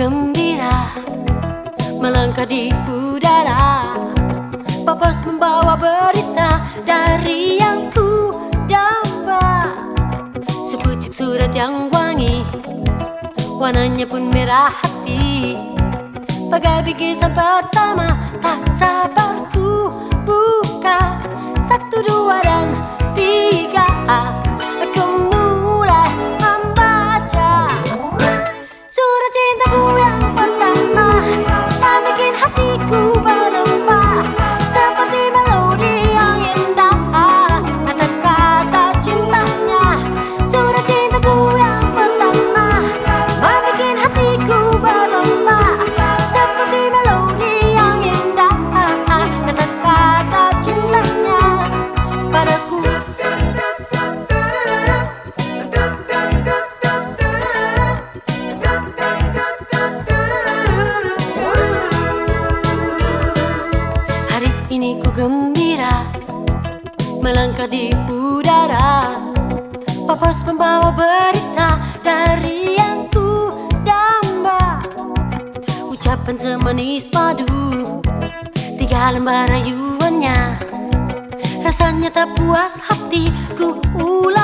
gembira melangkah di udara. Papas membawa berita dari yang ku damba Sepucuk surat yang wangi Warnanya pun merah hati. Bagai bikisan pertama tak sabar melangkah di udara Papas membawa berita dari yang ku damba? Ucapan semanis padu Tiga lembar rayuannya. Rasanya tak puas hatiku ulang.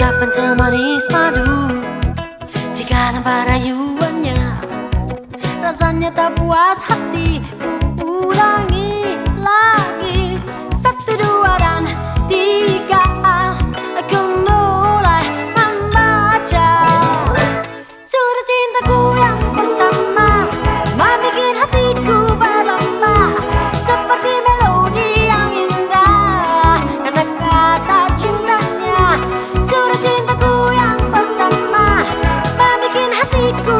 Ucapan semanis madu. Jika tanpa rayuannya Rasanya tak puas hati. hatiku.